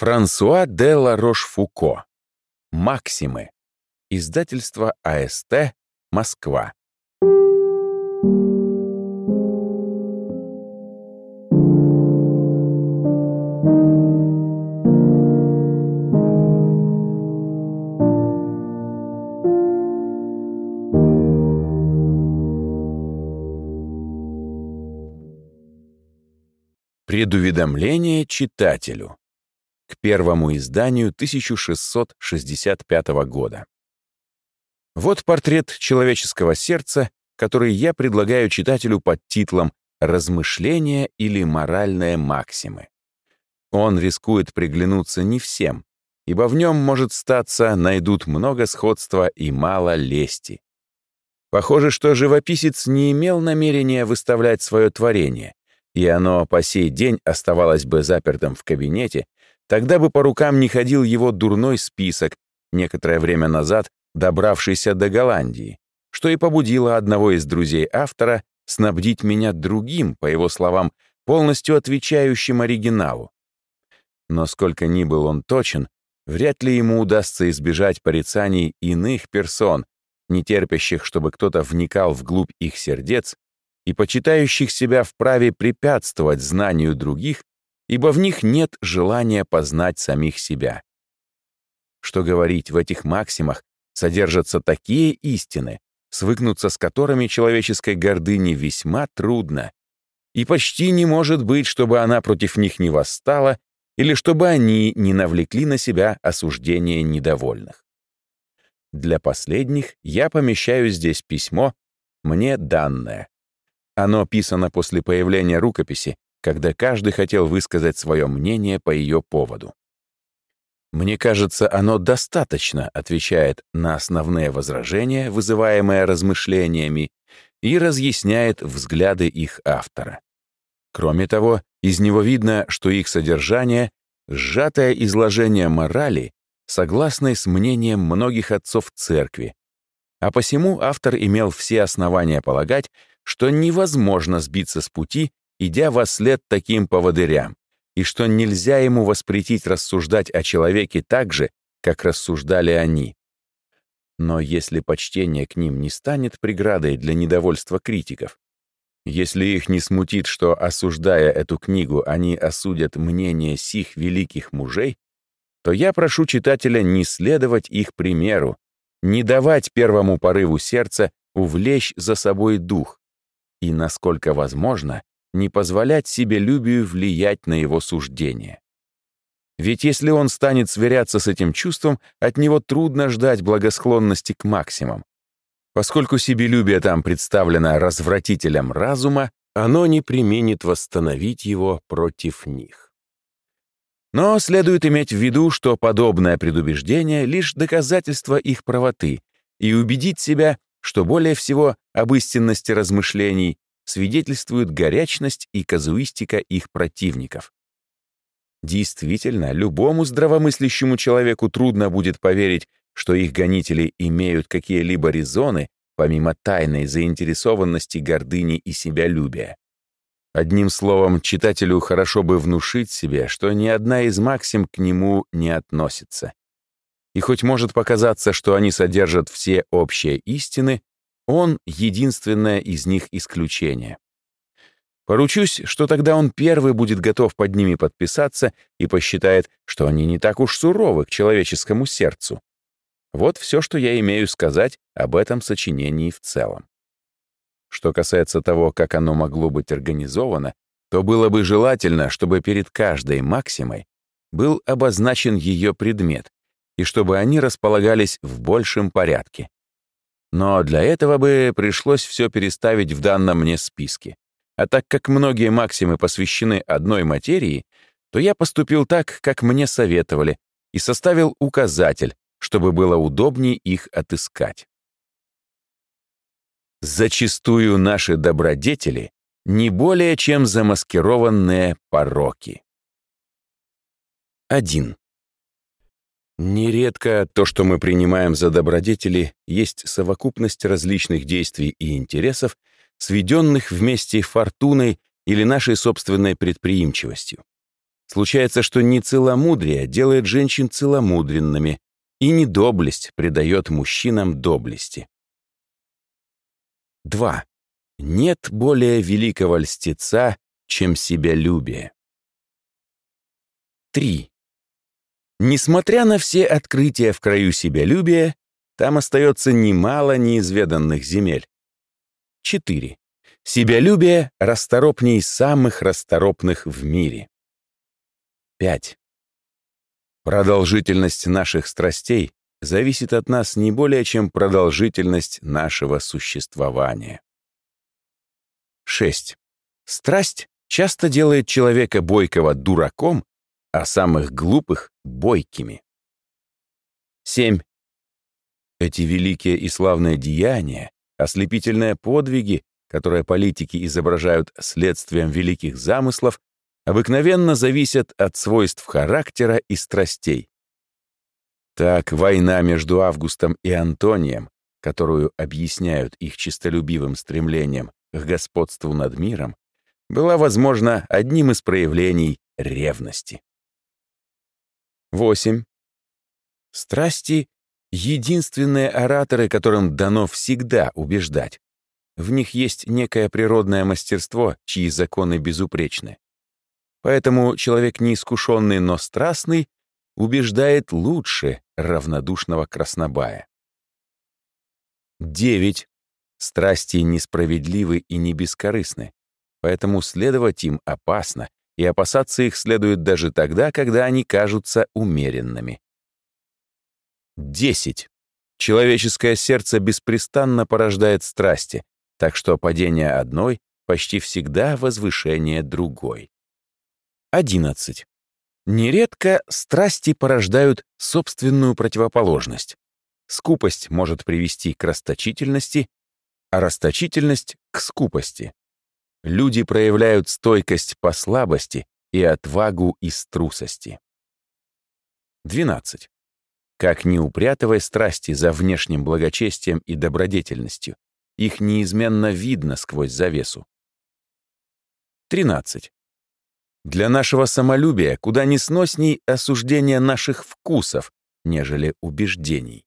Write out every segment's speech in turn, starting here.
Франсуа де ла Рош-Фуко. Максимы. Издательство АСТ. Москва. Предуведомление читателю. К первому изданию 1665 года. Вот портрет человеческого сердца, который я предлагаю читателю под титлом «Размышления или моральные максимы». Он рискует приглянуться не всем, ибо в нем, может статься, найдут много сходства и мало лести. Похоже, что живописец не имел намерения выставлять свое творение, и оно по сей день оставалось бы запертым в кабинете, тогда бы по рукам не ходил его дурной список, некоторое время назад добравшийся до Голландии, что и побудило одного из друзей автора снабдить меня другим, по его словам, полностью отвечающим оригиналу. Но сколько ни был он точен, вряд ли ему удастся избежать порицаний иных персон, не терпящих, чтобы кто-то вникал вглубь их сердец и почитающих себя вправе препятствовать знанию других, ибо в них нет желания познать самих себя. Что говорить, в этих максимах содержатся такие истины, свыкнуться с которыми человеческой гордыне весьма трудно, и почти не может быть, чтобы она против них не восстала или чтобы они не навлекли на себя осуждение недовольных. Для последних я помещаю здесь письмо, мне данное, оно писано после появления рукописи, когда каждый хотел высказать свое мнение по ее поводу. Мне кажется, оно достаточно отвечает на основные возражения, вызываемые размышлениями, и разъясняет взгляды их автора. Кроме того, из него видно, что их содержание — сжатое изложение морали, согласной с мнением многих отцов церкви, а посему автор имел все основания полагать, что невозможно сбиться с пути, идя во след таким поводырям, и что нельзя ему воспретить рассуждать о человеке так же, как рассуждали они. Но если почтение к ним не станет преградой для недовольства критиков, если их не смутит, что, осуждая эту книгу, они осудят мнение сих великих мужей, то я прошу читателя не следовать их примеру, не давать первому порыву сердца увлечь за собой дух, и, насколько возможно, не позволять себе любию влиять на его суждение. Ведь если он станет сверяться с этим чувством, от него трудно ждать благосклонности к максимум. Поскольку себелюбие там представлено развратителем разума, оно не применит восстановить его против них. Но следует иметь в виду, что подобное предубеждение — лишь доказательство их правоты, и убедить себя, что более всего об истинности размышлений свидетельствует горячность и казуистика их противников. Действительно, любому здравомыслящему человеку трудно будет поверить, что их гонители имеют какие-либо резоны, помимо тайной заинтересованности, гордыни и себялюбия. Одним словом, читателю хорошо бы внушить себе, что ни одна из максим к нему не относится. И хоть может показаться, что они содержат все общие истины, он — единственное из них исключение. Поручусь, что тогда он первый будет готов под ними подписаться и посчитает, что они не так уж суровы к человеческому сердцу. Вот все, что я имею сказать об этом сочинении в целом. Что касается того, как оно могло быть организовано, то было бы желательно, чтобы перед каждой максимой был обозначен ее предмет, и чтобы они располагались в большем порядке. Но для этого бы пришлось все переставить в данном мне списке. А так как многие максимы посвящены одной материи, то я поступил так, как мне советовали, и составил указатель, чтобы было удобнее их отыскать. Зачастую наши добродетели не более чем замаскированные пороки. 1. Нередко то, что мы принимаем за добродетели, есть совокупность различных действий и интересов, сведенных вместе фортуной или нашей собственной предприимчивостью. Случается, что не целомудрие делает женщин целомудренными, и не доблесть придает мужчинам доблести. 2. Нет более великого льстеца, чем себялюбие. 3. Несмотря на все открытия в краю себялюбия, там остается немало неизведанных земель. 4. Себялюбие расторопней самых расторопных в мире. 5. Продолжительность наших страстей зависит от нас не более, чем продолжительность нашего существования. 6. Страсть часто делает человека бойкого дураком, а самых глупых — бойкими. 7. Эти великие и славные деяния, ослепительные подвиги, которые политики изображают следствием великих замыслов, обыкновенно зависят от свойств характера и страстей. Так, война между Августом и Антонием, которую объясняют их честолюбивым стремлением к господству над миром, была, возможно, одним из проявлений ревности. 8. Страсти — единственные ораторы, которым дано всегда убеждать. В них есть некое природное мастерство, чьи законы безупречны. Поэтому человек неискушенный, но страстный убеждает лучше равнодушного краснобая. 9. Страсти несправедливы и не бескорыстны, поэтому следовать им опасно, и опасаться их следует даже тогда, когда они кажутся умеренными. 10. Человеческое сердце беспрестанно порождает страсти, так что падение одной почти всегда возвышение другой. 11. Нередко страсти порождают собственную противоположность. Скупость может привести к расточительности, а расточительность — к скупости. Люди проявляют стойкость по слабости и отвагу из трусости. 12. Как не упрятывая страсти за внешним благочестием и добродетельностью, их неизменно видно сквозь завесу. 13. Для нашего самолюбия куда несносней осуждение наших вкусов, нежели убеждений.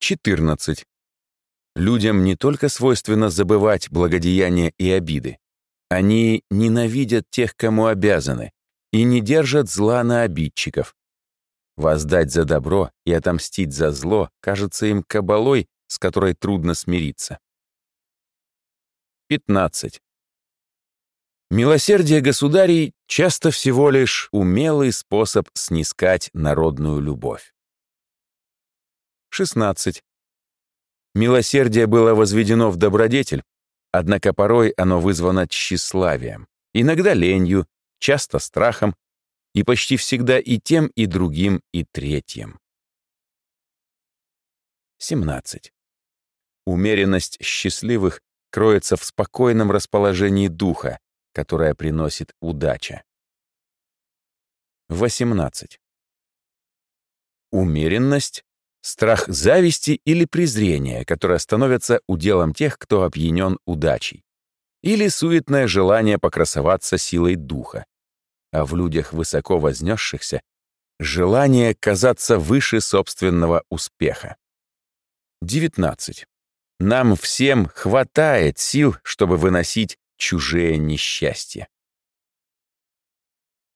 14. Людям не только свойственно забывать благодеяния и обиды. Они ненавидят тех, кому обязаны, и не держат зла на обидчиков. Воздать за добро и отомстить за зло кажется им кабалой, с которой трудно смириться. 15. Милосердие государей часто всего лишь умелый способ снискать народную любовь. 16. Милосердие было возведено в добродетель, однако порой оно вызвано тщеславием, иногда ленью, часто страхом, и почти всегда и тем, и другим, и третьим. 17. Умеренность счастливых кроется в спокойном расположении духа, которая приносит удача. 18. Умеренность — страх зависти или презрения, которое становится уделом тех, кто опьянен удачей. Или суетное желание покрасоваться силой духа. А в людях высоко вознесшихся — желание казаться выше собственного успеха. 19. Нам всем хватает сил, чтобы выносить чужие несчастья.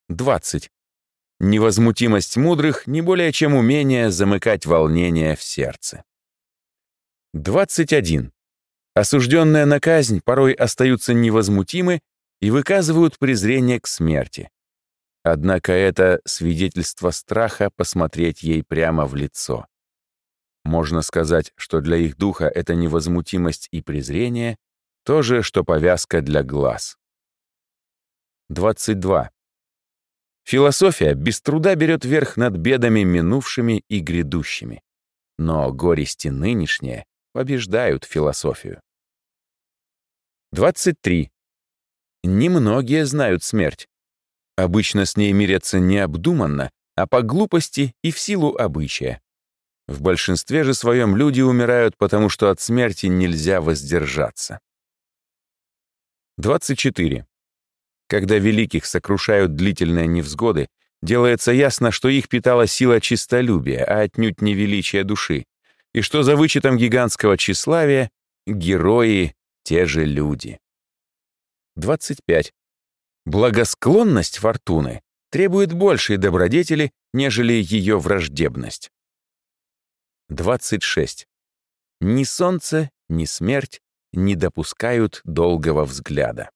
20. Невозмутимость мудрых не более чем умение замыкать волнение в сердце. 21. Осужденные на казнь порой остаются невозмутимы и выказывают презрение к смерти. Однако это свидетельство страха посмотреть ей прямо в лицо. Можно сказать, что для их духа эта невозмутимость и презрение то же, что повязка для глаз. 22. Философия без труда берет верх над бедами минувшими и грядущими. Но горести нынешние побеждают философию. 23. Немногие знают смерть. Обычно с ней мирятся необдуманно, а по глупости и в силу обычая. В большинстве же своем люди умирают, потому что от смерти нельзя воздержаться. 24. Когда великих сокрушают длительные невзгоды, делается ясно, что их питала сила чистолюбия, а отнюдь не величие души, и что за вычетом гигантского тщеславия герои — те же люди. 25. Благосклонность фортуны требует большей добродетели, нежели ее враждебность. 26. Ни солнце, ни смерть не допускают долгого взгляда.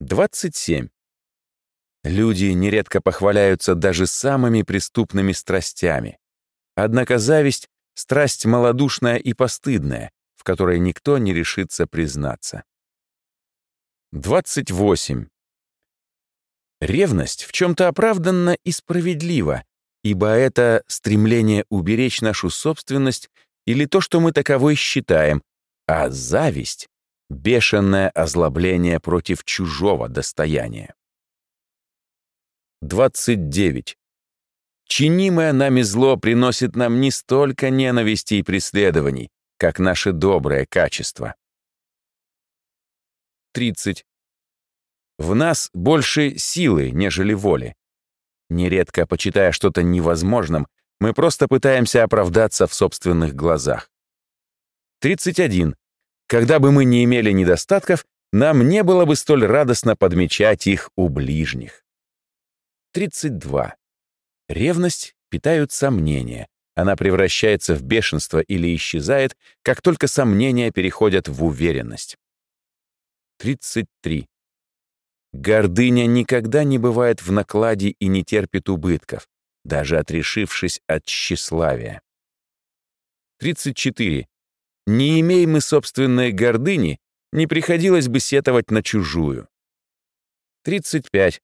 27. Люди нередко похваляются даже самыми преступными страстями. Однако зависть — страсть малодушная и постыдная, в которой никто не решится признаться. 28. Ревность в чем-то оправданна и справедлива, ибо это стремление уберечь нашу собственность или то, что мы таковой считаем, а зависть — бешеное озлобление против чужого достояния. 29. Чинимое нами зло приносит нам не столько ненависти и преследований, как наше доброе качество. 30. В нас больше силы, нежели воли. Нередко, почитая что-то невозможным, мы просто пытаемся оправдаться в собственных глазах. 31. Когда бы мы не имели недостатков, нам не было бы столь радостно подмечать их у ближних. 32. Ревность питают сомнения. Она превращается в бешенство или исчезает, как только сомнения переходят в уверенность. 33. Гордыня никогда не бывает в накладе и не терпит убытков, даже отрешившись от тщеславия. 34. Не имей мы собственной гордыни, не приходилось бы сетовать на чужую. 35.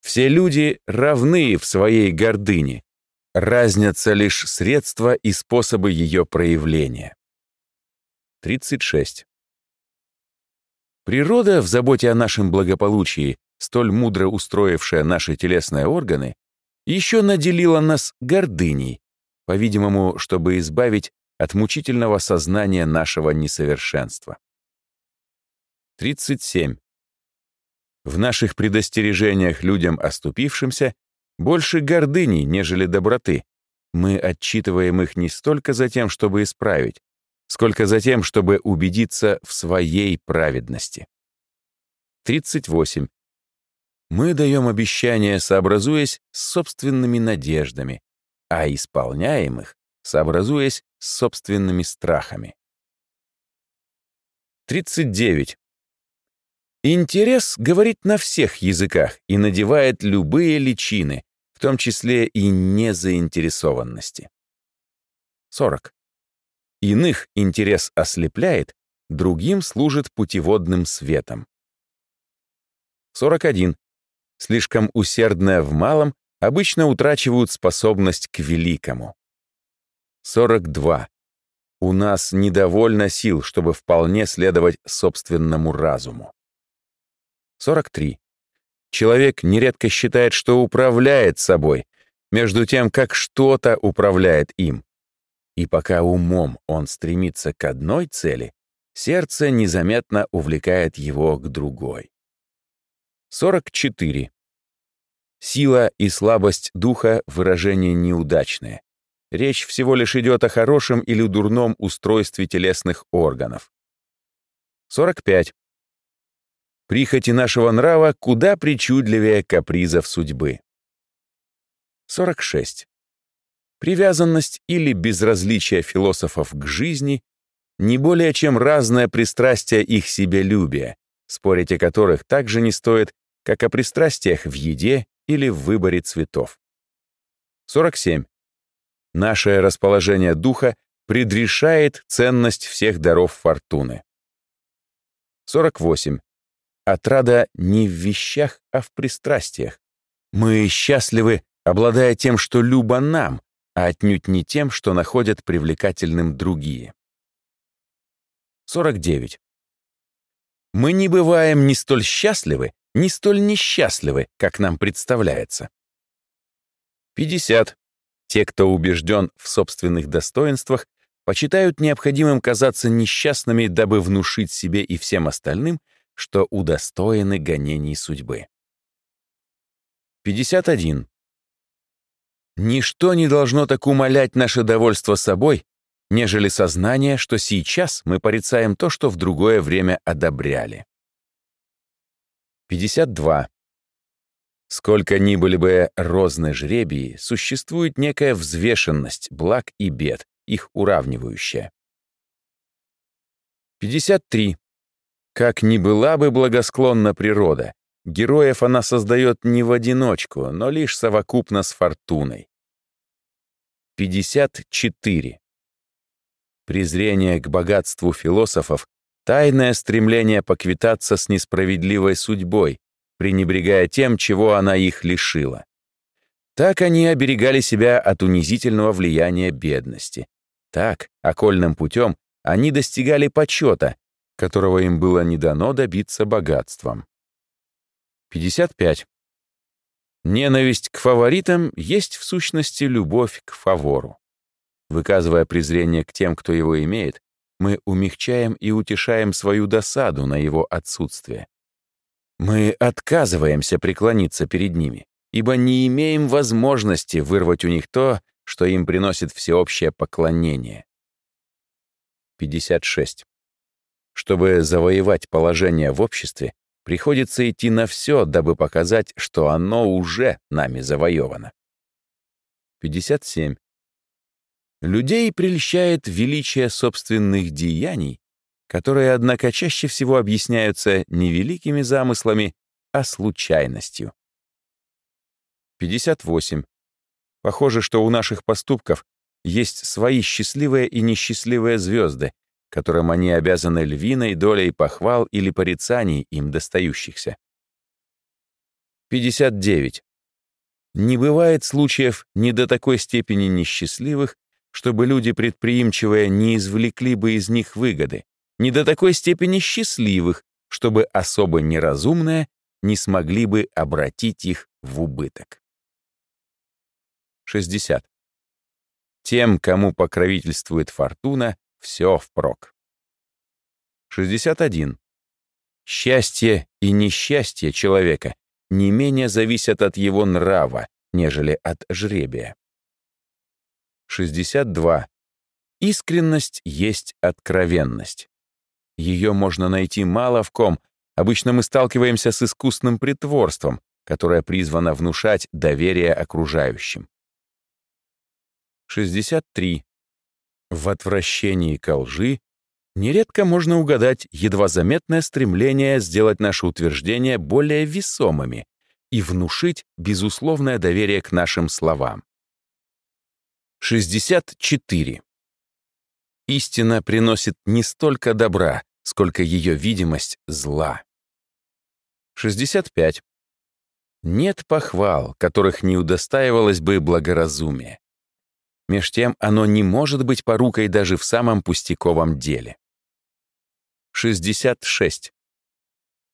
Все люди равны в своей гордыне. Разнятся лишь средства и способы ее проявления. 36. Природа в заботе о нашем благополучии, столь мудро устроившая наши телесные органы, еще наделила нас гордыней, по-видимому, чтобы избавить от мучительного сознания нашего несовершенства. 37. В наших предостережениях людям оступившимся больше гордыни, нежели доброты. Мы отчитываем их не столько за тем, чтобы исправить, сколько за тем, чтобы убедиться в своей праведности. 38. Мы даем обещания, сообразуясь с собственными надеждами, а исполняем их, сообразуясь с собственными страхами. 39. Интерес говорит на всех языках и надевает любые личины, в том числе и незаинтересованности. 40. Иных интерес ослепляет, другим служит путеводным светом. 41. Слишком усердное в малом обычно утрачивают способность к великому. 42. У нас недовольно сил, чтобы вполне следовать собственному разуму. 43. Человек нередко считает, что управляет собой, между тем, как что-то управляет им. И пока умом он стремится к одной цели, сердце незаметно увлекает его к другой. 44. Сила и слабость духа — выражение неудачное. Речь всего лишь идет о хорошем или дурном устройстве телесных органов. 45. Прихоти нашего нрава куда причудливее капризов судьбы. 46. Привязанность или безразличие философов к жизни не более чем разное пристрастие их себелюбия, спорить о которых также не стоит, как о пристрастиях в еде или в выборе цветов. 47. Наше расположение духа предрешает ценность всех даров фортуны. 48. Отрада не в вещах, а в пристрастиях. Мы счастливы, обладая тем, что любо нам, а отнюдь не тем, что находят привлекательным другие. 49. Мы не бываем ни столь счастливы, ни столь несчастливы, как нам представляется. 50. Те, кто убежден в собственных достоинствах, почитают необходимым казаться несчастными, дабы внушить себе и всем остальным — что удостоены гонений судьбы. 51. Ничто не должно так умалять наше довольство собой, нежели сознание, что сейчас мы порицаем то, что в другое время одобряли. 52. Сколько ни были бы розны жребии, существует некая взвешенность благ и бед, их уравнивающая. 53. Как ни была бы благосклонна природа, героев она создает не в одиночку, но лишь совокупно с фортуной. 54. Презрение к богатству философов — тайное стремление поквитаться с несправедливой судьбой, пренебрегая тем, чего она их лишила. Так они оберегали себя от унизительного влияния бедности. Так, окольным путем, они достигали почета, которого им было не дано добиться богатством. 55. Ненависть к фаворитам есть в сущности любовь к фавору. Выказывая презрение к тем, кто его имеет, мы умягчаем и утешаем свою досаду на его отсутствие. Мы отказываемся преклониться перед ними, ибо не имеем возможности вырвать у них то, что им приносит всеобщее поклонение. 56. Чтобы завоевать положение в обществе, приходится идти на все, дабы показать, что оно уже нами завоевано. 57. Людей прельщает величие собственных деяний, которые, однако, чаще всего объясняются не великими замыслами, а случайностью. 58. Похоже, что у наших поступков есть свои счастливые и несчастливые звезды, которым они обязаны львиной долей похвал или порицаний им достающихся. 59. Не бывает случаев не до такой степени несчастливых, чтобы люди предприимчивые не извлекли бы из них выгоды, не до такой степени счастливых, чтобы особо неразумные не смогли бы обратить их в убыток. 60. Тем, кому покровительствует фортуна, все впрок. 61. Счастье и несчастье человека не менее зависят от его нрава, нежели от жребия. 62. Искренность есть откровенность. Ее можно найти мало в ком. Обычно мы сталкиваемся с искусным притворством, которое призвано внушать доверие окружающим. 63. В отвращении ко лжи нередко можно угадать едва заметное стремление сделать наши утверждения более весомыми и внушить безусловное доверие к нашим словам. 64. Истина приносит не столько добра, сколько ее видимость зла. 65. Нет похвал, которых не удостаивалось бы благоразумие. Меж тем оно не может быть порукой даже в самом пустяковом деле. 66.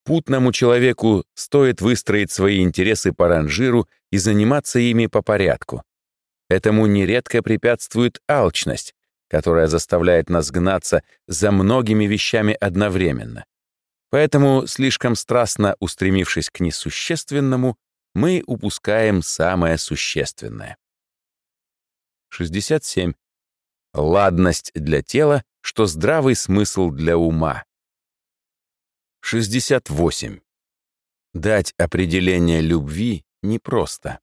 Путному человеку стоит выстроить свои интересы по ранжиру и заниматься ими по порядку. Этому нередко препятствует алчность, которая заставляет нас гнаться за многими вещами одновременно. Поэтому, слишком страстно устремившись к несущественному, мы упускаем самое существенное. 67. Ладность для тела, что здравый смысл для ума. 68. Дать определение любви непросто.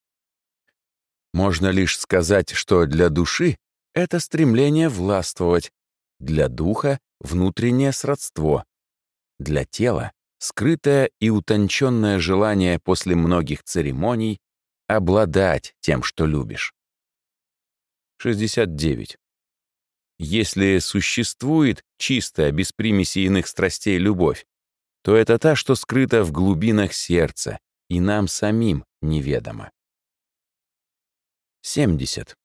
Можно лишь сказать, что для души это стремление властвовать, для духа — внутреннее сродство, для тела — скрытое и утонченное желание после многих церемоний обладать тем, что любишь. 69. Если существует чистая, без примеси иных страстей любовь, то это та, что скрыта в глубинах сердца и нам самим неведомо. 70.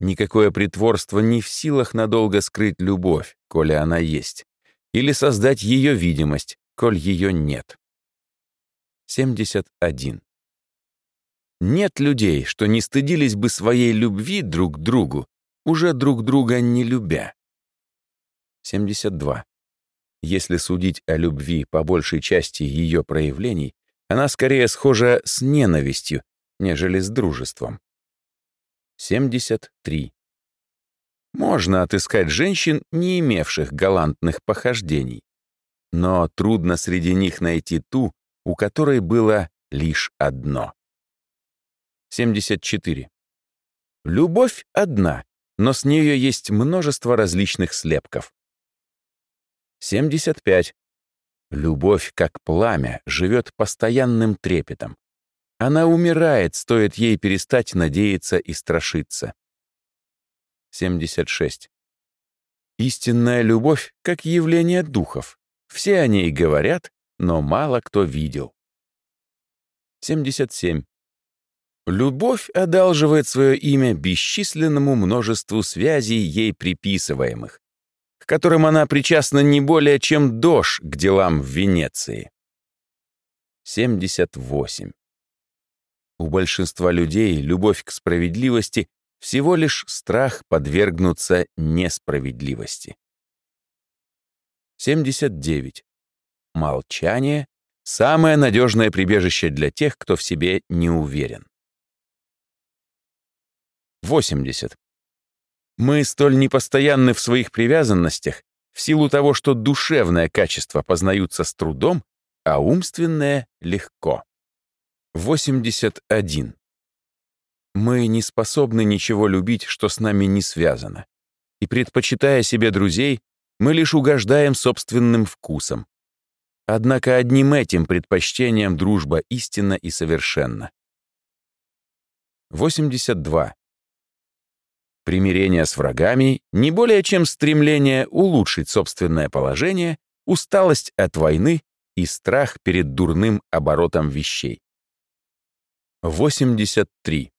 Никакое притворство не в силах надолго скрыть любовь, коли она есть, или создать ее видимость, коль ее нет. 71. Нет людей, что не стыдились бы своей любви друг к другу, уже друг друга не любя. 72. Если судить о любви по большей части ее проявлений, она скорее схожа с ненавистью, нежели с дружеством. 73. Можно отыскать женщин, не имевших галантных похождений. Но трудно среди них найти ту, у которой было лишь одно. 74. Любовь одна, но с нее есть множество различных слепков. 75. Любовь, как пламя, живет постоянным трепетом. Она умирает, стоит ей перестать надеяться и страшиться. 76. Истинная любовь как явление духов. Все о ней говорят, но мало кто видел. 77. Любовь одалживает свое имя бесчисленному множеству связей ей приписываемых, к которым она причастна не более, чем дождь к делам в Венеции. 78. У большинства людей любовь к справедливости всего лишь страх подвергнуться несправедливости. 79. Молчание — самое надежное прибежище для тех, кто в себе не уверен. 80. Мы столь непостоянны в своих привязанностях в силу того, что душевное качество познаются с трудом, а умственное — легко. 81. Мы не способны ничего любить, что с нами не связано. И предпочитая себе друзей, мы лишь угождаем собственным вкусом. Однако одним этим предпочтением дружба истинна и совершенна. 82. Примирение с врагами не более чем стремление улучшить собственное положение, усталость от войны и страх перед дурным оборотом вещей. 83.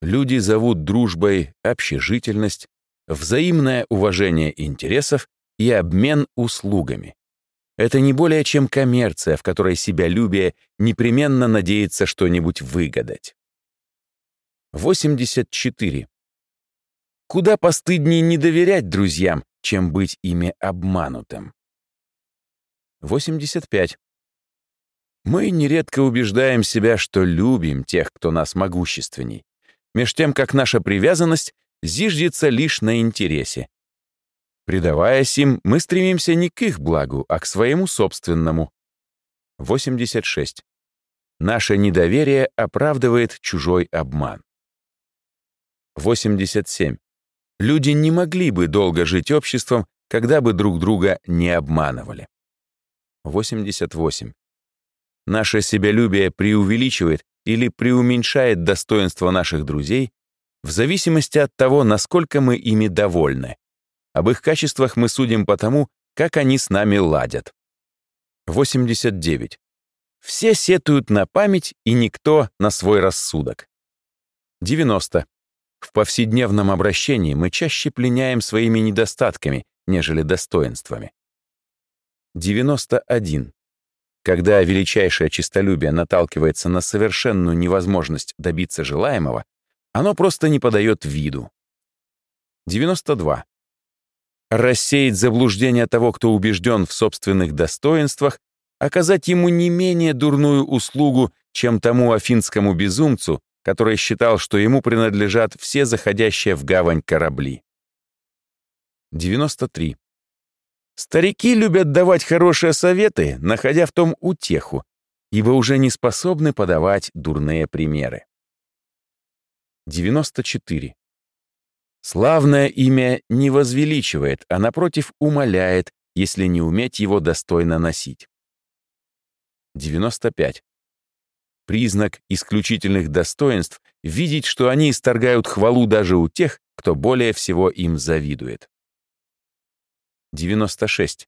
Люди зовут дружбой общежительность, взаимное уважение интересов и обмен услугами. Это не более чем коммерция, в которой себялюбие непременно надеется что-нибудь выгадать. 84. Куда постыднее не доверять друзьям, чем быть ими обманутым. 85. Мы нередко убеждаем себя, что любим тех, кто нас могущественней, меж тем, как наша привязанность зиждется лишь на интересе. Предаваясь им, мы стремимся не к их благу, а к своему собственному. 86. Наше недоверие оправдывает чужой обман. 87. Люди не могли бы долго жить обществом, когда бы друг друга не обманывали. 88. Наше себялюбие преувеличивает или преуменьшает достоинство наших друзей в зависимости от того, насколько мы ими довольны. Об их качествах мы судим по тому, как они с нами ладят. 89. Все сетуют на память, и никто на свой рассудок. 90. В повседневном обращении мы чаще пленяем своими недостатками, нежели достоинствами. 91. Когда величайшее честолюбие наталкивается на совершенную невозможность добиться желаемого, оно просто не подает виду. 92. Рассеять заблуждение того, кто убежден в собственных достоинствах, оказать ему не менее дурную услугу, чем тому афинскому безумцу, который считал, что ему принадлежат все заходящие в гавань корабли. 93. Старики любят давать хорошие советы, находя в том утеху, ибо уже не способны подавать дурные примеры. 94. Славное имя не возвеличивает, а напротив умаляет, если не уметь его достойно носить. 95. Признак исключительных достоинств — видеть, что они исторгают хвалу даже у тех, кто более всего им завидует. 96.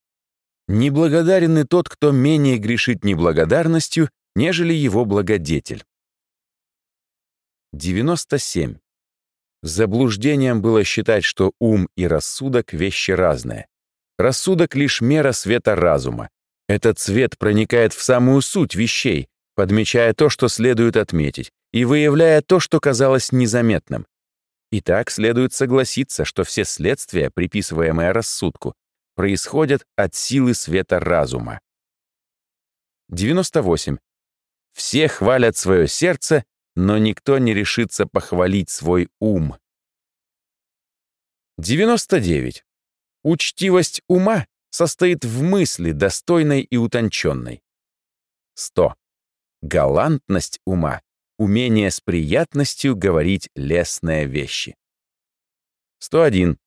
Неблагодарен и тот, кто менее грешит неблагодарностью, нежели его благодетель. 97. Заблуждением было считать, что ум и рассудок — вещи разные. Рассудок — лишь мера света разума. Этот свет проникает в самую суть вещей, подмечая то, что следует отметить, и выявляя то, что казалось незаметным. Итак, следует согласиться, что все следствия, приписываемые рассудку, происходят от силы света разума. 98. Все хвалят свое сердце, но никто не решится похвалить свой ум. 99. Учтивость ума состоит в мысли, достойной и утонченной. 100. Галантность ума — умение с приятностью говорить лестные вещи. 101.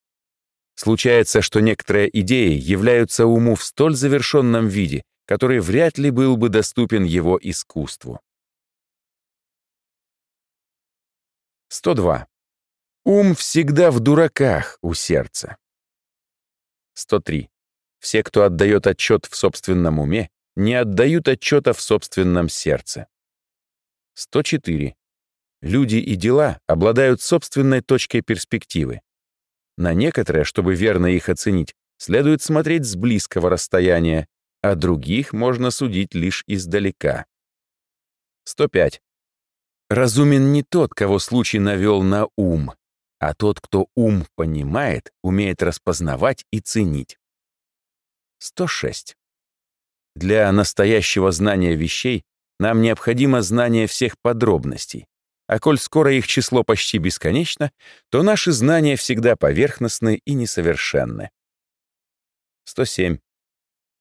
Случается, что некоторые идеи являются уму в столь завершенном виде, который вряд ли был бы доступен его искусству. 102. Ум всегда в дураках у сердца. 103. Все, кто отдает отчет в собственном уме, не отдают отчета в собственном сердце. 104. Люди и дела обладают собственной точкой перспективы. На некоторые, чтобы верно их оценить, следует смотреть с близкого расстояния, а других можно судить лишь издалека. 105. Разумен не тот, кого случай навел на ум, а тот, кто ум понимает, умеет распознавать и ценить. 106. Для настоящего знания вещей нам необходимо знание всех подробностей, а коль скоро их число почти бесконечно, то наши знания всегда поверхностны и несовершенны. 107.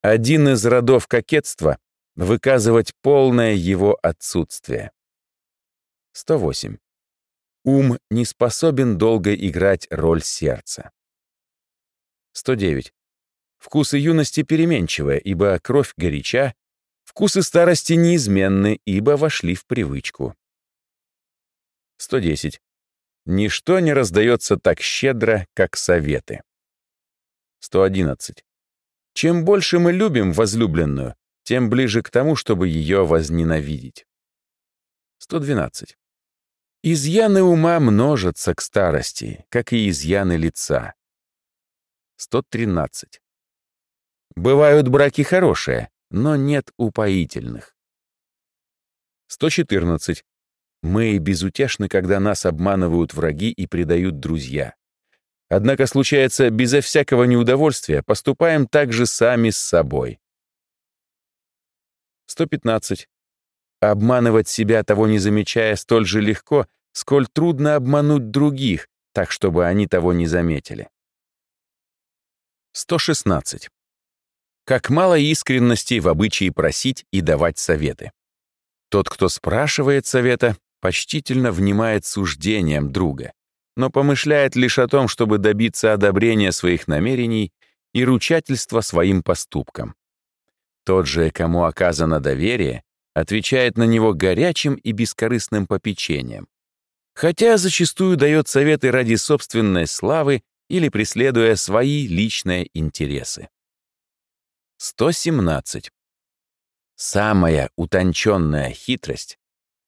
Один из родов кокетства — выказывать полное его отсутствие. 108. Ум не способен долго играть роль сердца. 109. Вкусы юности переменчивые, ибо кровь горяча, вкусы старости неизменны, ибо вошли в привычку. 110. Ничто не раздается так щедро, как советы. 111. Чем больше мы любим возлюбленную, тем ближе к тому, чтобы ее возненавидеть. 112. Изъяны ума множатся к старости, как и изъяны лица. 113. Бывают браки хорошие, но нет упоительных. 114. Мы безутешны, когда нас обманывают враги и предают друзья. Однако случается, безо всякого неудовольствия поступаем также сами с собой. 115. Обманывать себя, того не замечая, столь же легко, сколь трудно обмануть других, так, чтобы они того не заметили. 116. Как мало искренности в обычае просить и давать советы. Тот, кто спрашивает совета, почтительно внимает суждениям друга, но помышляет лишь о том, чтобы добиться одобрения своих намерений и ручательства своим поступкам. Тот же, кому оказано доверие, отвечает на него горячим и бескорыстным попечением, хотя зачастую дает советы ради собственной славы или преследуя свои личные интересы. 117. Самая утонченная хитрость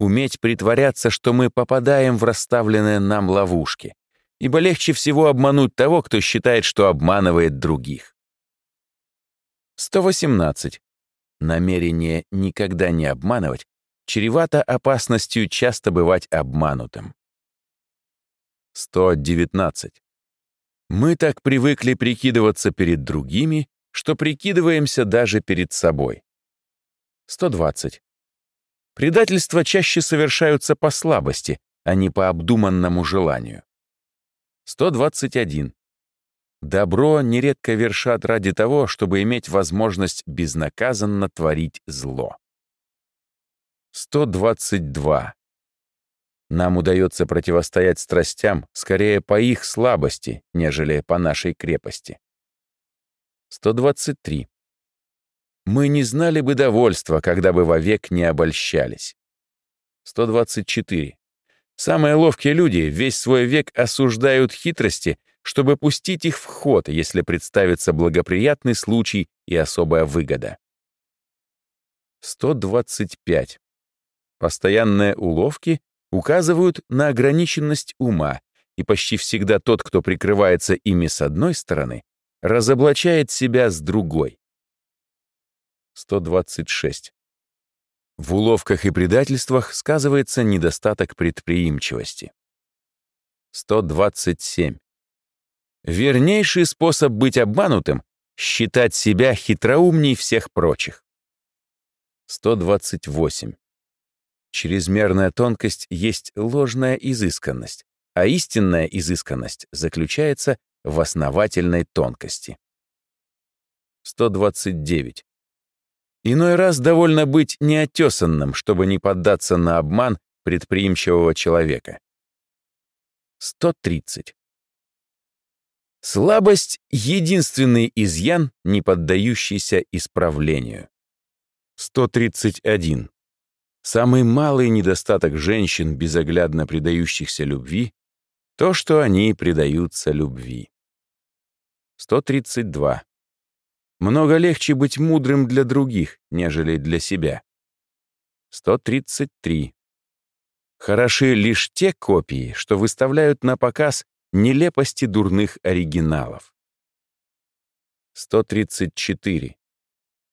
уметь притворяться, что мы попадаем в расставленные нам ловушки, ибо легче всего обмануть того, кто считает, что обманывает других. 118. Намерение никогда не обманывать чревато опасностью часто бывать обманутым. 119. Мы так привыкли прикидываться перед другими, что прикидываемся даже перед собой. 120. Предательства чаще совершаются по слабости, а не по обдуманному желанию. 121. Добро нередко вершат ради того, чтобы иметь возможность безнаказанно творить зло. 122. Нам удается противостоять страстям скорее по их слабости, нежели по нашей крепости. 123. Мы не знали бы довольства, когда бы вовек не обольщались. 124. Самые ловкие люди весь свой век осуждают хитрости, чтобы пустить их в ход, если представится благоприятный случай и особая выгода. 125. Постоянные уловки указывают на ограниченность ума, и почти всегда тот, кто прикрывается ими с одной стороны, разоблачает себя с другой. 126. В уловках и предательствах сказывается недостаток предприимчивости. 127. Вернейший способ быть обманутым считать себя хитроумней всех прочих. 128. Чрезмерная тонкость есть ложная изысканность, а истинная изысканность заключается в основательной тонкости. 129. Иной раз довольно быть неотесанным, чтобы не поддаться на обман предприимчивого человека. 130. Слабость — единственный изъян, не поддающийся исправлению. 131. Самый малый недостаток женщин, безоглядно предающихся любви, то, что они предаются любви. 132. Много легче быть мудрым для других, нежели для себя. 133. Хороши лишь те копии, что выставляют на показ нелепости дурных оригиналов. 134.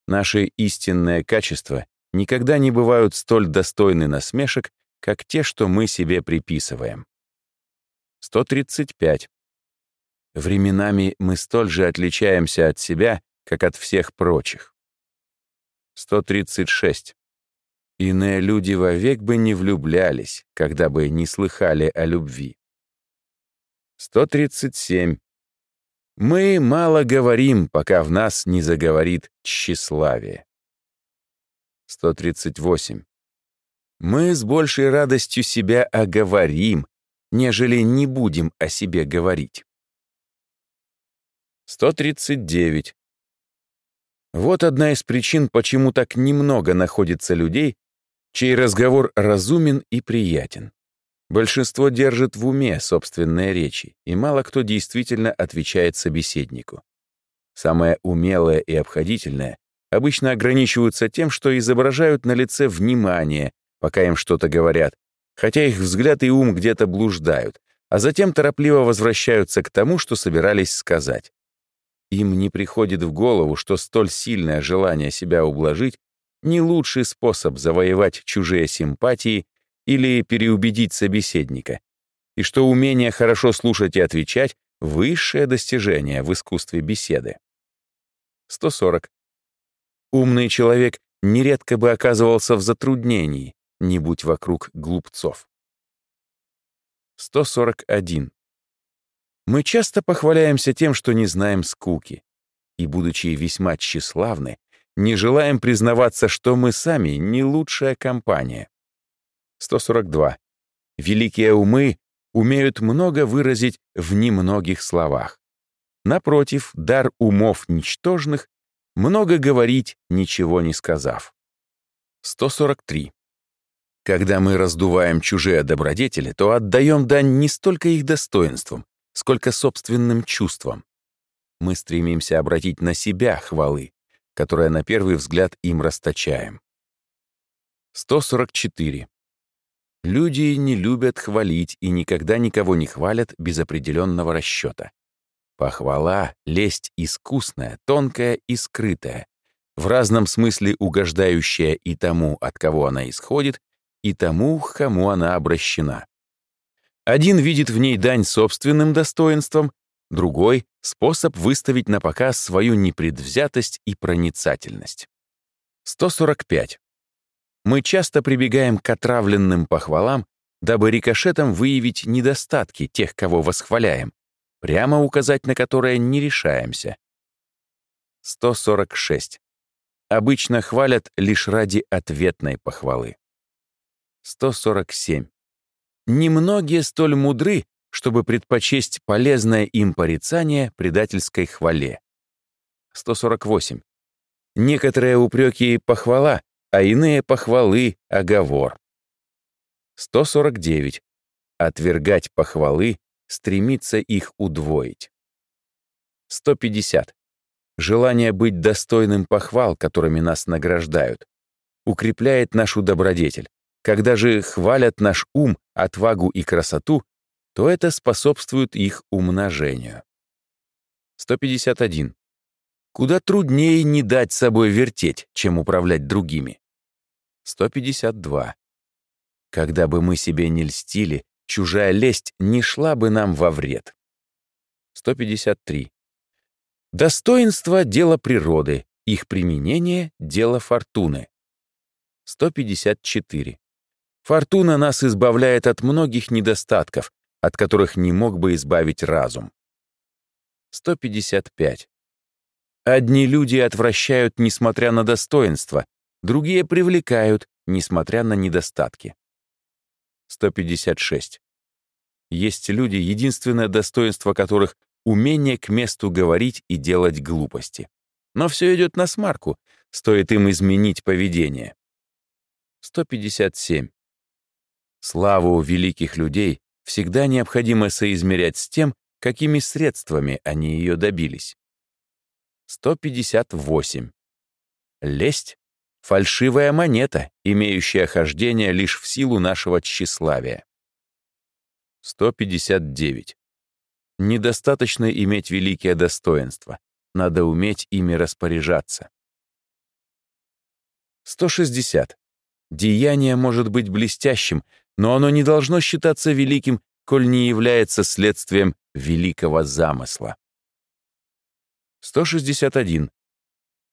Наши истинные качества никогда не бывают столь достойны насмешек, как те, что мы себе приписываем. 135. Временами мы столь же отличаемся от себя, как от всех прочих. 136. Иные люди вовек бы не влюблялись, когда бы не слыхали о любви. 137. Мы мало говорим, пока в нас не заговорит тщеславие. 138. Мы с большей радостью себя оговорим, нежели не будем о себе говорить. 139. Вот одна из причин, почему так немного находится людей, чей разговор разумен и приятен. Большинство держит в уме собственные речи, и мало кто действительно отвечает собеседнику. Самое умелое и обходительное обычно ограничиваются тем, что изображают на лице внимание, пока им что-то говорят, хотя их взгляд и ум где-то блуждают, а затем торопливо возвращаются к тому, что собирались сказать. Им не приходит в голову, что столь сильное желание себя ублажить не лучший способ завоевать чужие симпатии или переубедить собеседника, и что умение хорошо слушать и отвечать — высшее достижение в искусстве беседы. 140. Умный человек нередко бы оказывался в затруднении, не будь вокруг глупцов. 141. Мы часто похваляемся тем, что не знаем скуки, и, будучи весьма тщеславны, не желаем признаваться, что мы сами не лучшая компания. 142. Великие умы умеют много выразить в немногих словах. Напротив, дар умов ничтожных — много говорить, ничего не сказав. 143. Когда мы раздуваем чужие добродетели, то отдаем дань не столько их достоинствам, сколько собственным чувствам. Мы стремимся обратить на себя хвалы, которые на первый взгляд им расточаем. 144. Люди не любят хвалить и никогда никого не хвалят без определенного расчета. Похвала — лесть искусная, тонкая и скрытая, в разном смысле угождающая и тому, от кого она исходит, и тому, к кому она обращена. Один видит в ней дань собственным достоинствам, другой — способ выставить на показ свою непредвзятость и проницательность. 145. Мы часто прибегаем к отравленным похвалам, дабы рикошетом выявить недостатки тех, кого восхваляем, прямо указать на которые не решаемся. 146. Обычно хвалят лишь ради ответной похвалы. 147. Немногие столь мудры, чтобы предпочесть полезное им порицание предательской хвале. 148. Некоторые упреки — похвала, а иные похвалы — оговор. 149. Отвергать похвалы, стремиться их удвоить. 150. Желание быть достойным похвал, которыми нас награждают, укрепляет нашу добродетель, когда же хвалят наш ум, отвагу и красоту, то это способствует их умножению. 151. Куда труднее не дать собой вертеть, чем управлять другими. 152. Когда бы мы себе не льстили, чужая лесть не шла бы нам во вред. 153. Достоинство — дело природы, их применение — дело фортуны. 154. Фортуна нас избавляет от многих недостатков, от которых не мог бы избавить разум. 155. Одни люди отвращают, несмотря на достоинство, другие привлекают, несмотря на недостатки. 156. Есть люди, единственное достоинство которых — умение к месту говорить и делать глупости. Но все идет на смарку, стоит им изменить поведение. 157. Славу великих людей всегда необходимо соизмерять с тем, какими средствами они ее добились. 158. Лесть — фальшивая монета, имеющая хождение лишь в силу нашего тщеславия. 159. Недостаточно иметь великие достоинства. Надо уметь ими распоряжаться. 160. Деяние может быть блестящим, но оно не должно считаться великим, коль не является следствием великого замысла. 161.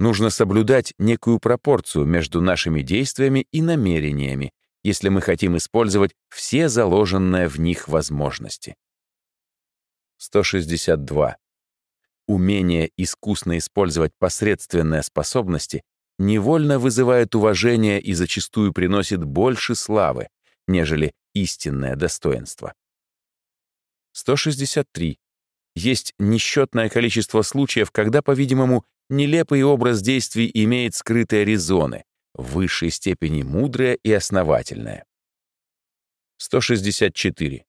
Нужно соблюдать некую пропорцию между нашими действиями и намерениями, если мы хотим использовать все заложенные в них возможности. 162. Умение искусно использовать посредственные способности невольно вызывает уважение и зачастую приносит больше славы, нежели истинное достоинство. 163. Есть несчетное количество случаев, когда, по-видимому, нелепый образ действий имеет скрытые резоны, в высшей степени мудрое и основательное. 164.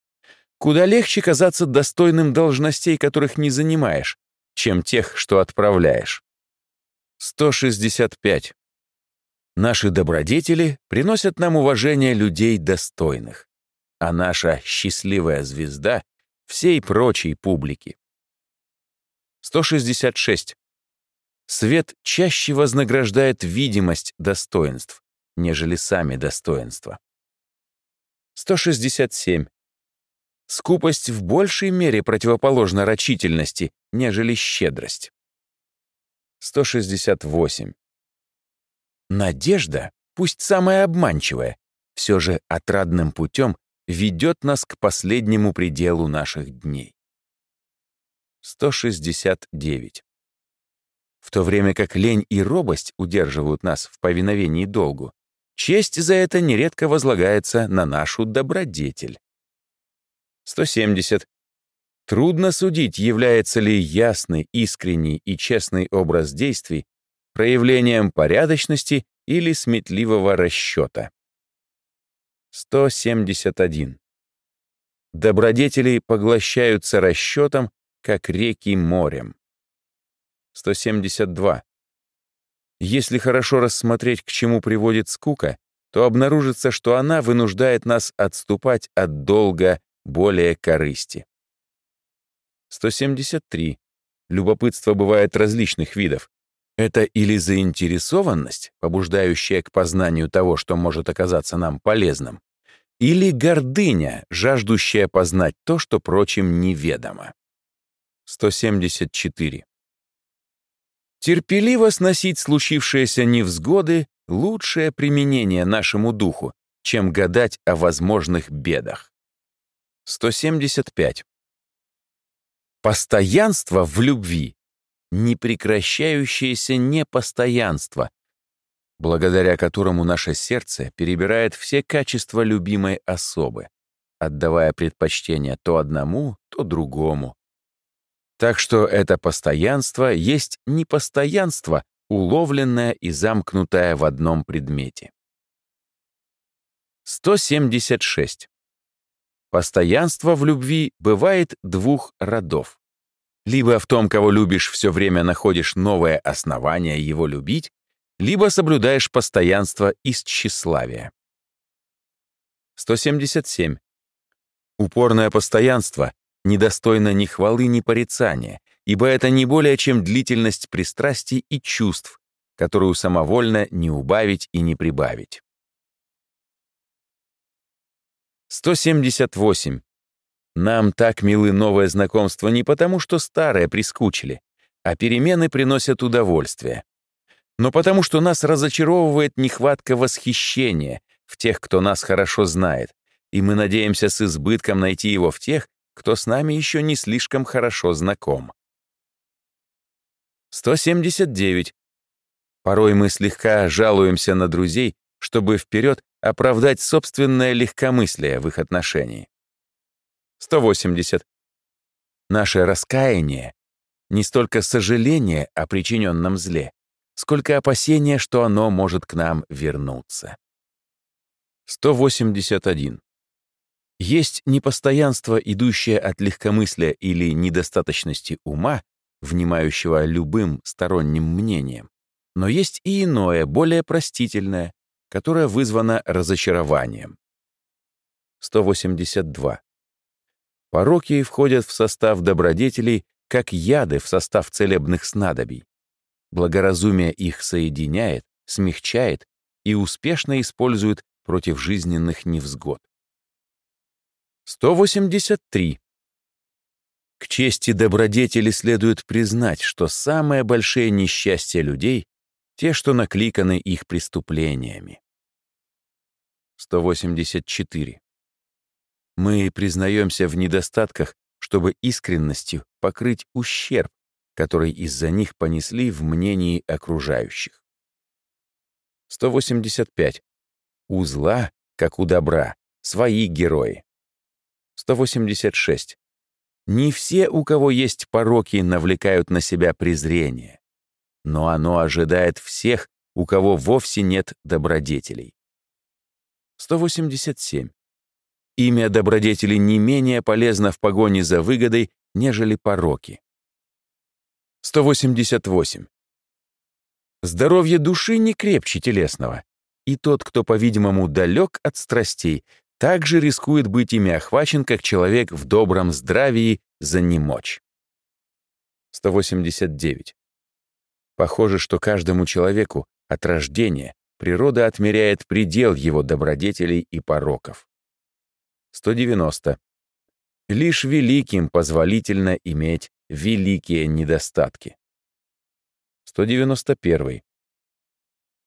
Куда легче казаться достойным должностей, которых не занимаешь, чем тех, что отправляешь. 165. Наши добродетели приносят нам уважение людей достойных, а наша счастливая звезда — всей прочей публики. 166. Свет чаще вознаграждает видимость достоинств, нежели сами достоинства. 167. Скупость в большей мере противоположна рачительности, нежели щедрость. 168. Надежда, пусть самая обманчивая, все же отрадным путем ведет нас к последнему пределу наших дней. 169. В то время как лень и робость удерживают нас в повиновении долгу, честь за это нередко возлагается на нашу добродетель. 170. Трудно судить, является ли ясный, искренний и честный образ действий проявлением порядочности или сметливого расчета. 171. Добродетели поглощаются расчетом, как реки морем. 172. Если хорошо рассмотреть, к чему приводит скука, то обнаружится, что она вынуждает нас отступать от долга более корысти. 173. Любопытство бывает различных видов. Это или заинтересованность, побуждающая к познанию того, что может оказаться нам полезным, или гордыня, жаждущая познать то, что прочим неведомо. 174. Терпеливо сносить случившиеся невзгоды — лучшее применение нашему духу, чем гадать о возможных бедах. 175. Постоянство в любви — непрекращающееся непостоянство, благодаря которому наше сердце перебирает все качества любимой особы, отдавая предпочтение то одному, то другому. Так что это постоянство есть непостоянство, уловленное и замкнутое в одном предмете. 176. Постоянство в любви бывает двух родов. Либо в том, кого любишь, все время находишь новое основание его любить, либо соблюдаешь постоянство из тщеславия. 177. Упорное постоянство недостойно ни хвалы, ни порицания, ибо это не более чем длительность пристрастий и чувств, которую самовольно не убавить и не прибавить. 178. Нам так милы новое знакомство не потому, что старое прискучили, а перемены приносят удовольствие. Но потому что нас разочаровывает нехватка восхищения в тех, кто нас хорошо знает, и мы надеемся с избытком найти его в тех, кто с нами еще не слишком хорошо знаком. 179. Порой мы слегка жалуемся на друзей, чтобы вперед оправдать собственное легкомыслие в их отношении. 180. Наше раскаяние — не столько сожаление о причиненном зле, сколько опасение, что оно может к нам вернуться. 181. Есть непостоянство, идущее от легкомыслия или недостаточности ума, внимающего любым сторонним мнениям, но есть и иное, более простительное, которое вызвано разочарованием. 182. Пороки входят в состав добродетелей, как яды в состав целебных снадобий. Благоразумие их соединяет, смягчает и успешно использует против жизненных невзгод. 183. К чести добродетели следует признать, что самое большое несчастье людей — те, что накликаны их преступлениями. 184. Мы признаемся в недостатках, чтобы искренностью покрыть ущерб, который из-за них понесли в мнении окружающих. 185. У зла, как у добра, свои герои. 186. Не все, у кого есть пороки, навлекают на себя презрение, но оно ожидает всех, у кого вовсе нет добродетелей. 187. Имя добродетели не менее полезно в погоне за выгодой, нежели пороки. 188. Здоровье души не крепче телесного, и тот, кто, по-видимому, далек от страстей, также рискует быть ими охвачен, как человек в добром здравии за немочь. 189. Похоже, что каждому человеку от рождения природа отмеряет предел его добродетелей и пороков. 190. Лишь великим позволительно иметь великие недостатки. 191.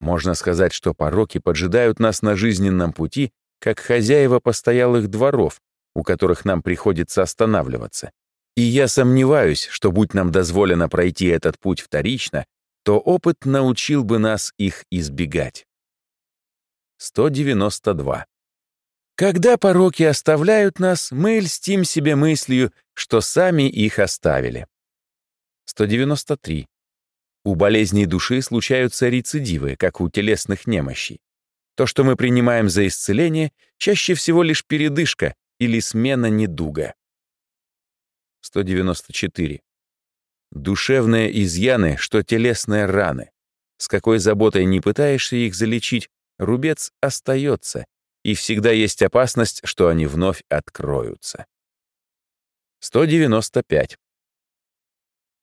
Можно сказать, что пороки поджидают нас на жизненном пути, как хозяева постоялых дворов, у которых нам приходится останавливаться. И я сомневаюсь, что будь нам дозволено пройти этот путь вторично, то опыт научил бы нас их избегать. 192. Когда пороки оставляют нас, мы льстим себе мыслью, что сами их оставили. 193. У болезней души случаются рецидивы, как у телесных немощей. То, что мы принимаем за исцеление, чаще всего лишь передышка или смена недуга. 194. Душевные изъяны, что телесные раны. С какой заботой не пытаешься их залечить, рубец остается, и всегда есть опасность, что они вновь откроются. 195.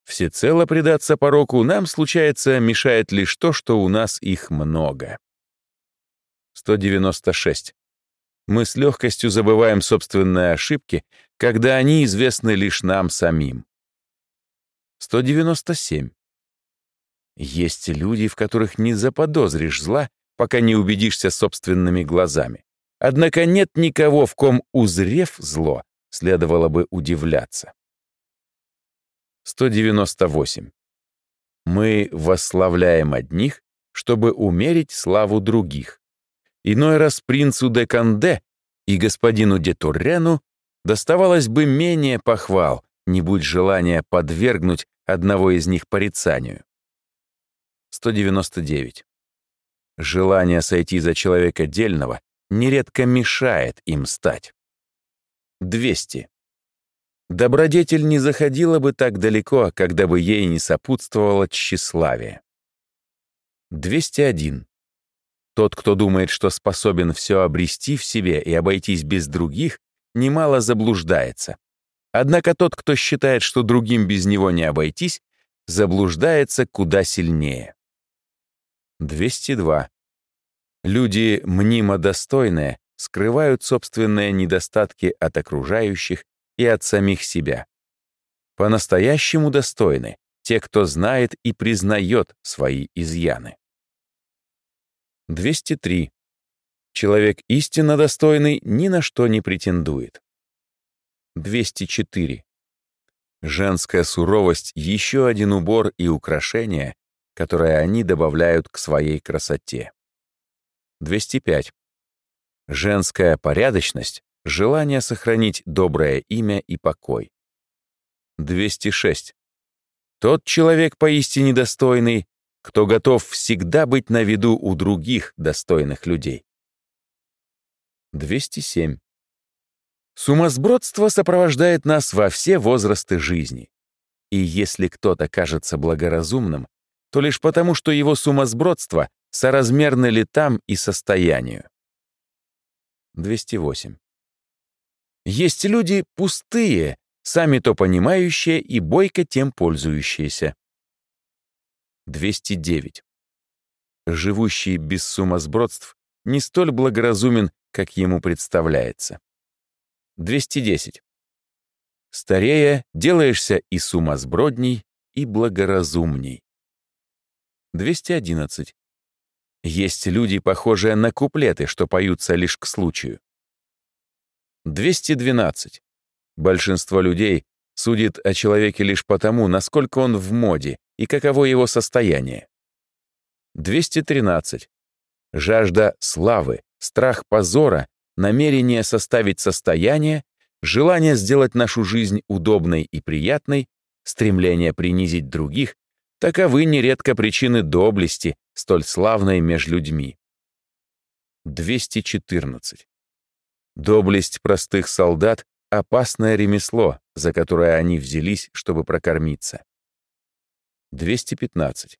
Всецело предаться пороку нам, случается, мешает лишь то, что у нас их много. 196. Мы с легкостью забываем собственные ошибки, когда они известны лишь нам самим. 197. Есть люди, в которых не заподозришь зла, пока не убедишься собственными глазами. Однако нет никого, в ком, узрев зло, следовало бы удивляться. 198. Мы восславляем одних, чтобы умерить славу других. Иной раз принцу де Канде и господину де Туррену доставалось бы менее похвал, не будь желания подвергнуть одного из них порицанию. 199. Желание сойти за человека дельного нередко мешает им стать. 200. Добродетель не заходила бы так далеко, когда бы ей не сопутствовало тщеславие. 201. Тот, кто думает, что способен все обрести в себе и обойтись без других, немало заблуждается. Однако тот, кто считает, что другим без него не обойтись, заблуждается куда сильнее. 202. Люди мнимо достойные скрывают собственные недостатки от окружающих и от самих себя. По-настоящему достойны те, кто знает и признает свои изъяны. 203. Человек истинно достойный ни на что не претендует. 204. Женская суровость — еще один убор и украшение, которое они добавляют к своей красоте. 205. Женская порядочность — желание сохранить доброе имя и покой. 206. Тот человек поистине достойный, кто готов всегда быть на виду у других достойных людей. 207. Сумасбродство сопровождает нас во все возрасты жизни. И если кто-то кажется благоразумным, то лишь потому, что его сумасбродство соразмерно летам и состоянию. 208. Есть люди пустые, сами то понимающие и бойко тем пользующиеся. 209. Живущий без сумасбродств не столь благоразумен, как ему представляется. 210. Старея, делаешься и сумасбродней, и благоразумней. 211. Есть люди, похожие на куплеты, что поются лишь к случаю. 212. Большинство людей судит о человеке лишь потому, насколько он в моде и каково его состояние. 213. Жажда славы, страх позора намерение составить состояние, желание сделать нашу жизнь удобной и приятной, стремление принизить других — таковы нередко причины доблести, столь славной меж людьми. 214. Доблесть простых солдат — опасное ремесло, за которое они взялись, чтобы прокормиться. 215.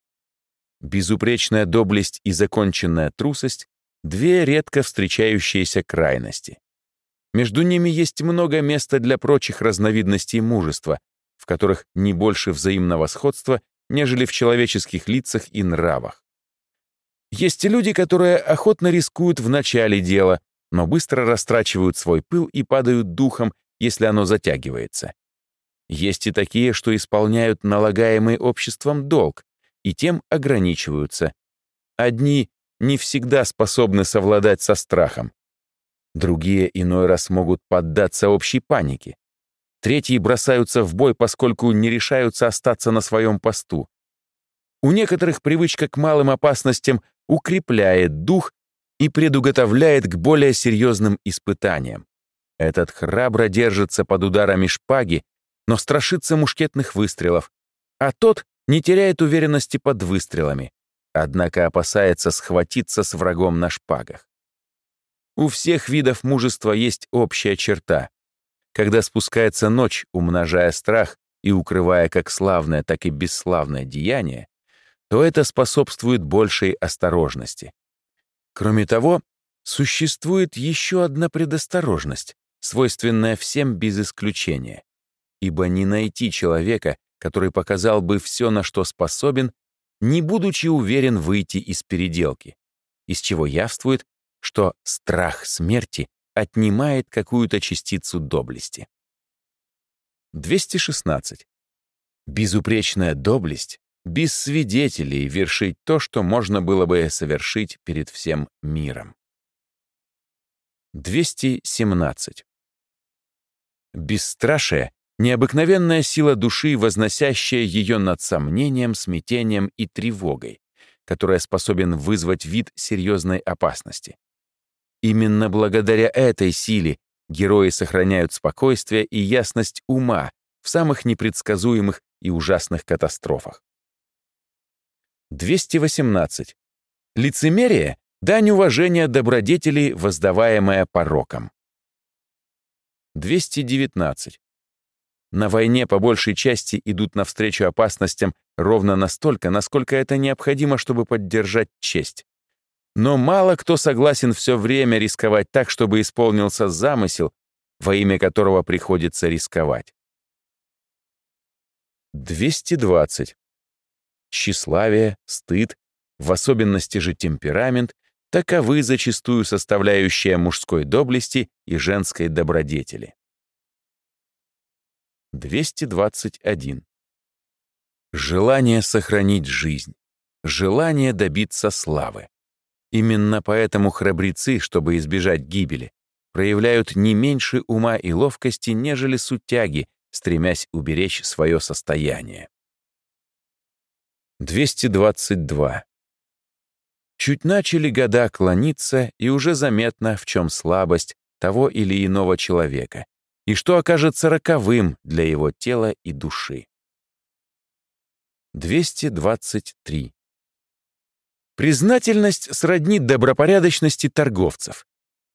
Безупречная доблесть и законченная трусость Две редко встречающиеся крайности. Между ними есть много места для прочих разновидностей мужества, в которых не больше взаимного сходства, нежели в человеческих лицах и нравах. Есть люди, которые охотно рискуют в начале дела, но быстро растрачивают свой пыл и падают духом, если оно затягивается. Есть и такие, что исполняют налагаемый обществом долг, и тем ограничиваются. Одни не всегда способны совладать со страхом. Другие иной раз могут поддаться общей панике. Третьи бросаются в бой, поскольку не решаются остаться на своем посту. У некоторых привычка к малым опасностям укрепляет дух и предуготовляет к более серьезным испытаниям. Этот храбро держится под ударами шпаги, но страшится мушкетных выстрелов, а тот не теряет уверенности под выстрелами однако опасается схватиться с врагом на шпагах. У всех видов мужества есть общая черта. Когда спускается ночь, умножая страх и укрывая как славное, так и бесславное деяние, то это способствует большей осторожности. Кроме того, существует еще одна предосторожность, свойственная всем без исключения. Ибо не найти человека, который показал бы все, на что способен, не будучи уверен выйти из переделки, из чего явствует, что страх смерти отнимает какую-то частицу доблести. 216. Безупречная доблесть без свидетелей вершить то, что можно было бы совершить перед всем миром. 217. Бесстрашие Необыкновенная сила души, возносящая ее над сомнением, смятением и тревогой, которая способен вызвать вид серьезной опасности. Именно благодаря этой силе герои сохраняют спокойствие и ясность ума в самых непредсказуемых и ужасных катастрофах. 218. Лицемерие — дань уважения добродетели, воздаваемая пороком. 219. На войне по большей части идут навстречу опасностям ровно настолько, насколько это необходимо, чтобы поддержать честь. Но мало кто согласен все время рисковать так, чтобы исполнился замысел, во имя которого приходится рисковать. 220. Тщеславие, стыд, в особенности же темперамент, таковы зачастую составляющие мужской доблести и женской добродетели. 221. Желание сохранить жизнь, желание добиться славы. Именно поэтому храбрецы, чтобы избежать гибели, проявляют не меньше ума и ловкости, нежели сутяги, стремясь уберечь свое состояние. 222. Чуть начали года клониться, и уже заметно, в чем слабость того или иного человека, и что окажется роковым для его тела и души. 223. Признательность сродни добропорядочности торговцев.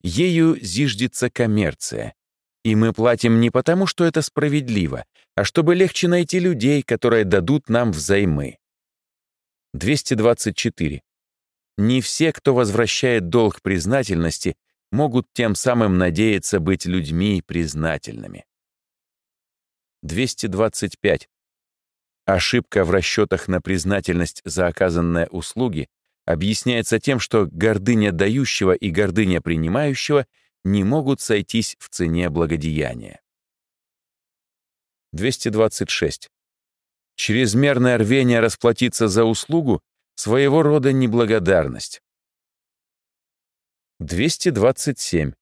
Ею зиждется коммерция. И мы платим не потому, что это справедливо, а чтобы легче найти людей, которые дадут нам взаймы. 224. Не все, кто возвращает долг признательности, могут тем самым надеяться быть людьми признательными. 225. Ошибка в расчетах на признательность за оказанные услуги объясняется тем, что гордыня дающего и гордыня принимающего не могут сойтись в цене благодеяния. 226. Чрезмерное рвение расплатиться за услугу — своего рода неблагодарность. 227.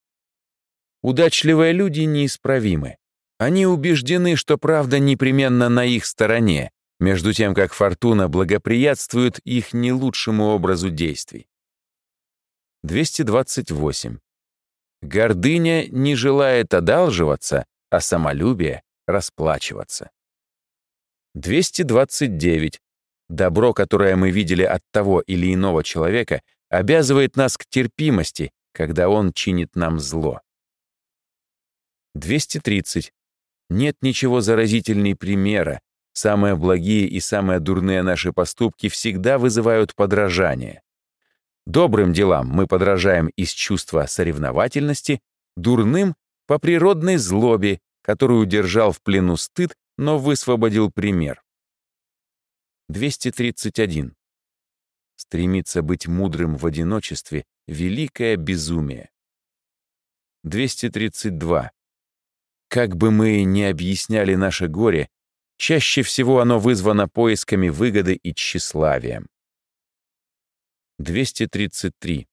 Удачливые люди неисправимы. Они убеждены, что правда непременно на их стороне, между тем как фортуна благоприятствует их не лучшему образу действий. 228. Гордыня не желает одалживаться, а самолюбие — расплачиваться. 229. Добро, которое мы видели от того или иного человека, обязывает нас к терпимости, когда он чинит нам зло. 230. Нет ничего заразительней примера. Самые благие и самые дурные наши поступки всегда вызывают подражание. Добрым делам мы подражаем из чувства соревновательности, дурным — по природной злобе, которую держал в плену стыд, но высвободил пример. 231. Стремиться быть мудрым в одиночестве — великое безумие. 232. Как бы мы ни объясняли наше горе, чаще всего оно вызвано поисками выгоды и тщеславием. 233.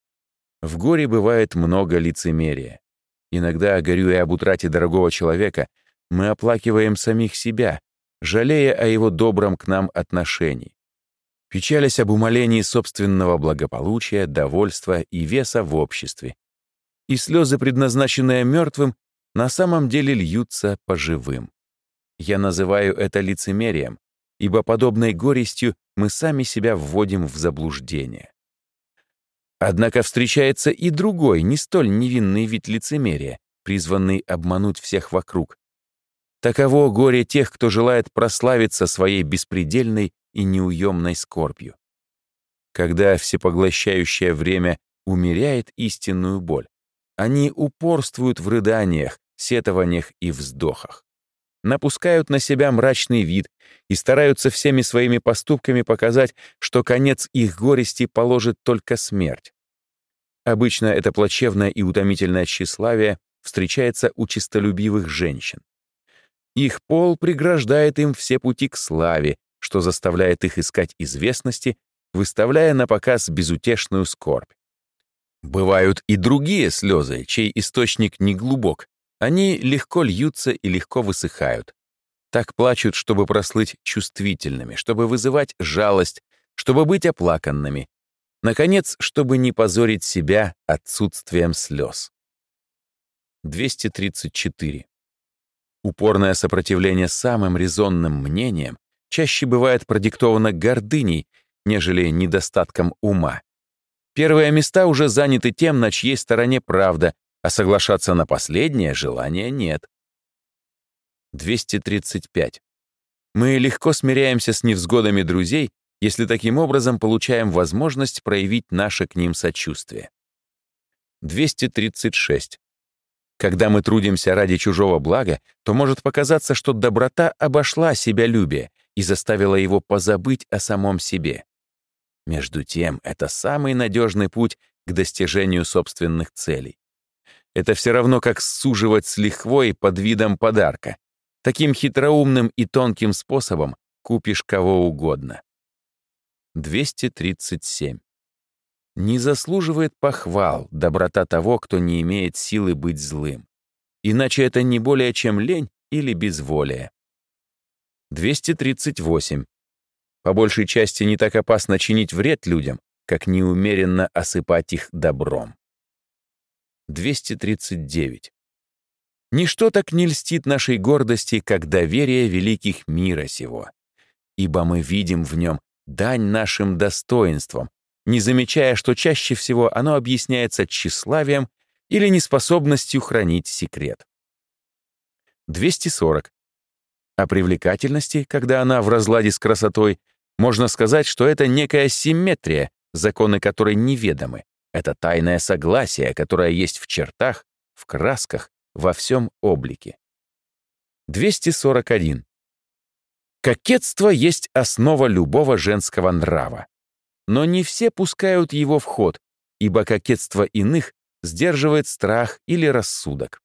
В горе бывает много лицемерия. Иногда, горюя об утрате дорогого человека, мы оплакиваем самих себя, жалея о его добром к нам отношении. Печалясь об умолении собственного благополучия, довольства и веса в обществе. И слезы, предназначенные мертвым, на самом деле льются по живым. Я называю это лицемерием, ибо подобной горестью мы сами себя вводим в заблуждение. Однако встречается и другой, не столь невинный вид лицемерия, призванный обмануть всех вокруг. Таково горе тех, кто желает прославиться своей беспредельной и неуемной скорбью. Когда всепоглощающее время умеряет истинную боль, они упорствуют в рыданиях, сетованиях и вздохах. Напускают на себя мрачный вид и стараются всеми своими поступками показать, что конец их горести положит только смерть. Обычно это плачевное и утомительное тщеславие встречается у чистолюбивых женщин. Их пол преграждает им все пути к славе, что заставляет их искать известности, выставляя на показ безутешную скорбь. Бывают и другие слезы, чей источник не глубок. Они легко льются и легко высыхают. Так плачут, чтобы прослыть чувствительными, чтобы вызывать жалость, чтобы быть оплаканными. Наконец, чтобы не позорить себя отсутствием слез. 234. Упорное сопротивление самым резонным мнениям чаще бывает продиктовано гордыней, нежели недостатком ума. Первые места уже заняты тем, на чьей стороне правда, а соглашаться на последнее желания нет. 235. Мы легко смиряемся с невзгодами друзей, если таким образом получаем возможность проявить наше к ним сочувствие. 236. Когда мы трудимся ради чужого блага, то может показаться, что доброта обошла себялюбие и заставила его позабыть о самом себе. Между тем, это самый надежный путь к достижению собственных целей. Это все равно, как суживать с лихвой под видом подарка. Таким хитроумным и тонким способом купишь кого угодно. 237. Не заслуживает похвал доброта того, кто не имеет силы быть злым. Иначе это не более чем лень или безволие. 238. По большей части не так опасно чинить вред людям, как неумеренно осыпать их добром. 239. Ничто так не льстит нашей гордости, как доверие великих мира сего, ибо мы видим в нем дань нашим достоинствам, не замечая, что чаще всего оно объясняется тщеславием или неспособностью хранить секрет. 240. О привлекательности, когда она в разладе с красотой, можно сказать, что это некая симметрия, законы которой неведомы. Это тайное согласие, которое есть в чертах, в красках, во всем облике. 241. Кокетство есть основа любого женского нрава. Но не все пускают его в ход, ибо кокетство иных сдерживает страх или рассудок.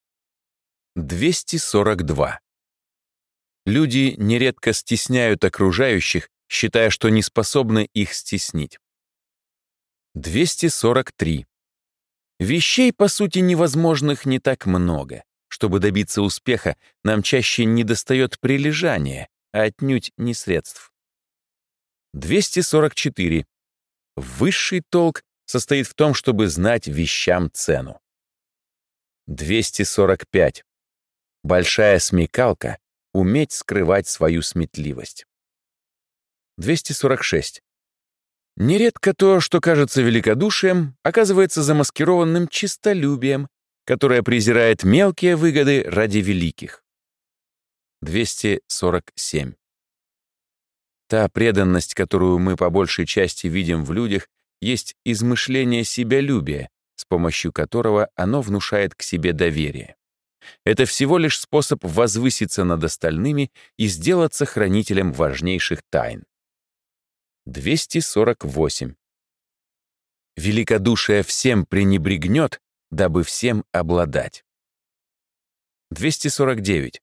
242. Люди нередко стесняют окружающих, считая, что не способны их стеснить. 243. Вещей, по сути, невозможных не так много. Чтобы добиться успеха, нам чаще недостает прилежания, а отнюдь не средств. 244. Высший толк состоит в том, чтобы знать вещам цену. 245. Большая смекалка — уметь скрывать свою сметливость. 246. Нередко то, что кажется великодушием, оказывается замаскированным чистолюбием, которое презирает мелкие выгоды ради великих. 247. Та преданность, которую мы по большей части видим в людях, есть измышление себялюбия, с помощью которого оно внушает к себе доверие. Это всего лишь способ возвыситься над остальными и сделаться хранителем важнейших тайн. 248. Великодушие всем пренебрегнет, дабы всем обладать. 249.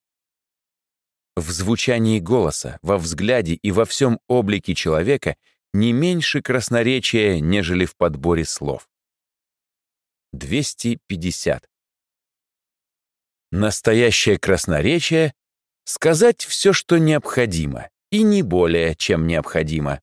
В звучании голоса, во взгляде и во всем облике человека не меньше красноречия, нежели в подборе слов. 250. Настоящее красноречие — сказать все, что необходимо, и не более, чем необходимо.